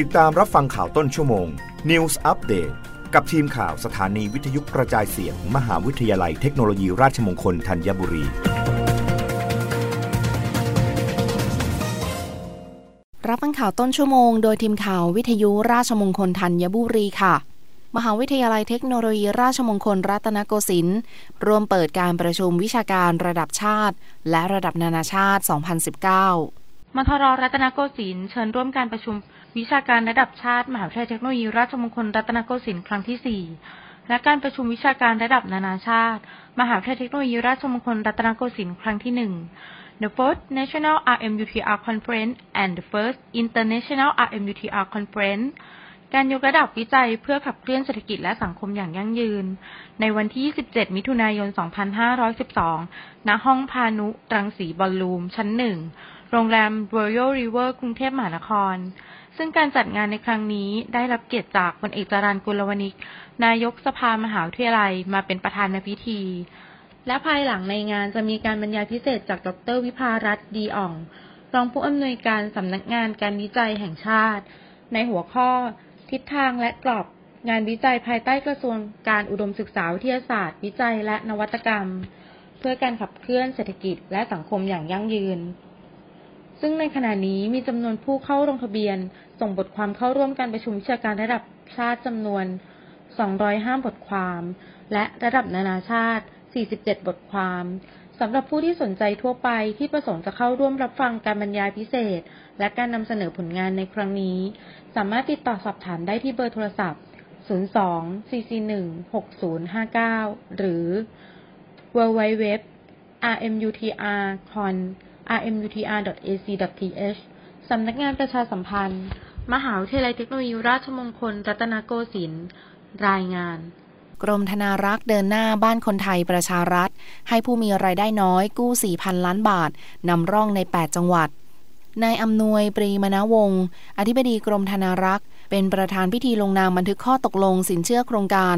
ติดตามรับฟังข่าวต้นชั่วโมง News Update กับทีมข่าวสถานีวิทยุกระจายเสียง มหาวิทยาลัยเทคโนโลยีราชมงคลธัญบุรี รับฟังข่าวต้นชั่วโมง โดยทีมข่าววิทยุราชมงคลธัญบุรีค่ะ มหาวิทยาลัยเทคโนโลยีราชมงคลรัตนโกสินทร์ร่วมเปิดการประชุมวิชาการระดับชาติ และระดับนานาชาติ 2019 มทรรัตนโกสินทร์เชิญร่วมการประชุม วิชาการระดับชาติ มหาวิทยาลัยเทคโนโลยีราชมงคลรัตนโกสินทร์ครั้งที่ 4 และการประชุมวิชาการระดับนานาชาติ มหาวิทยาลัยเทคโนโลยีราชมงคลรัตนโกสินทร์ครั้งที่ 1 The first National RMUTR Conference and the first International RMUTR Conference การยกระดับวิจัยเพื่อขับเคลื่อนเศรษฐกิจและสังคมอย่างยั่งยืน ในวันที่ 27 มิถุนายน 2512 ณ ห้องพานุรังสีบอลลูม ชั้นหนึ่ง โรงแรม Royal River กรุงเทพมหานคร ซึ่งการจัดงานในครั้งนี้ได้รับเกียรติจากพลเอกจรัญกุลวณิก นายกสภามหาวิทยาลัยมาเป็นประธานในพิธี และภายหลังในงานจะมีการบรรยายพิเศษจากดรวิภารัตน์ดีอ่อง รองผู้อำนวยการสำนักงานการวิจัยแห่งชาติ ในหัวข้อ ทิศทางและกรอบงานวิจัยภายใต้กระทรวงการอุดมศึกษาวิทยาศาสตร์ วิจัยและนวัตกรรม เพื่อการขับเคลื่อนเศรษฐกิจและสังคมอย่างยั่งยืน ซึ่งในขณะนี้มีจำนวนผู้เข้าลงทะเบียน ส่งบทความเข้าร่วมการประชุมวิชาการระดับชาติจำนวน 205 บทความ และระดับนานาชาติ 47 บทความสำหรับผู้ที่สนใจทั่วไปที่ประสงค์จะเข้าร่วมรับฟังการบรรยายพิเศษ และการนำเสนอผลงานในครั้งนี้ สามารถติดต่อสอบถามได้ที่เบอร์โทรศัพท์ 02-441-6059 หรือ www rmutrcon rmutr.ac.th สำนักงานประชาสัมพันธ์ มหาวิทยาลัยเทคโนโลยีราชมงคล รัตนโกสินทร์ รายงานกรมธนารักษ์เดินหน้าบ้านคนไทยประชารัฐ ให้ผู้มีรายได้น้อยกู้ 4,000 ล้านบาท นำร่องใน 8 จังหวัด นายอำนวยปรีมณวงศ์อธิบดีกรมธนารักษ์ เป็นประธานพิธีลงนามบันทึกข้อตกลงสินเชื่อโครงการ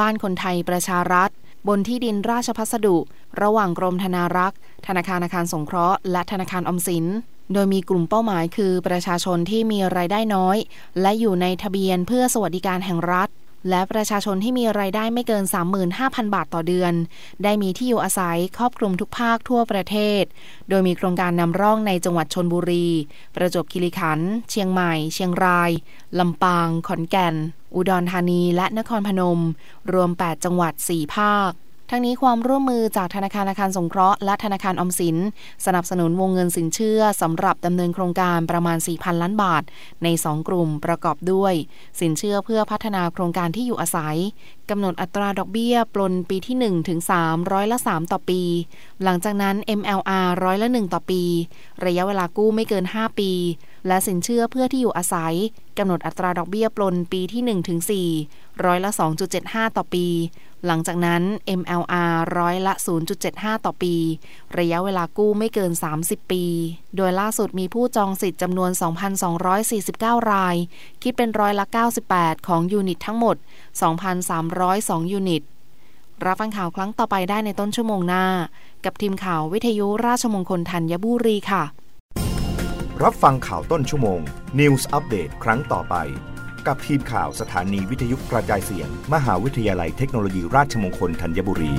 บ้านคนไทยประชารัฐ บนที่ดินราชพัสดุ ระหว่างกรมธนารักษ์ธนาคารอาคารสงเคราะห์ และธนาคารออมสิน โดยมีกลุ่มเป้าหมายคือประชาชนที่มีรายได้น้อย และอยู่ในทะเบียนเพื่อสวัสดิการแห่งรัฐ และประชาชนที่มีรายได้ไม่เกิน 35,000 บาทต่อเดือน ได้มีที่อยู่อาศัยครอบคลุมทุกภาคทั่วประเทศ โดยมีโครงการนำร่องในจังหวัดชนบุรี ประจวบคีรีขันธ์ เชียงใหม่ เชียงราย ลำปาง ขอนแก่น อุดรธานี และนครพนม รวม 8 จังหวัด 4 ภาค ทั้งนี้ความร่วมมือจากธนาคารอาคารสงเคราะห์และธนาคารอมสิน สนับสนุนวงเงินสินเชื่อสำหรับดำเนินโครงการประมาณ 4,000 ล้านบาท ใน 2 กลุ่มประกอบด้วย สินเชื่อเพื่อพัฒนาโครงการที่อยู่อาศัยกำหนดอัตราดอกเบี้ยปลนปีที่1ถึง3ร้อยละ3ต่อปี หลังจากนั้น MLR ร้อยละ 1 ต่อปี ระยะเวลากู้ไม่เกิน 5 ปี และสินเชื่อเพื่อที่อยู่อาศัยกำหนดอัตราดอกเบี้ยปลนปีที่1ถึง4ร้อยละ 2.75 ต่อปี หลังจากนั้น MLR ร้อยละ 0.75 ต่อปี ระยะเวลากู้ไม่เกิน 30 ปี โดยล่าสุดมีผู้จองสิทธิ์จำนวน 2,249 ราย คิดเป็นร้อยละ 98 ของยูนิตทั้งหมด 2,302 ยูนิต รับฟังข่าวครั้งต่อไปได้ในต้นชั่วโมงหน้า กับทีมข่าววิทยุราชมงคลธัญบุรีค่ะ รับฟังข่าวต้นชั่วโมง News อัปเดตครั้งต่อไป กับทีมข่าวสถานีวิทยุกระจายเสียง มหาวิทยาลัยเทคโนโลยีราชมงคลธัญบุรี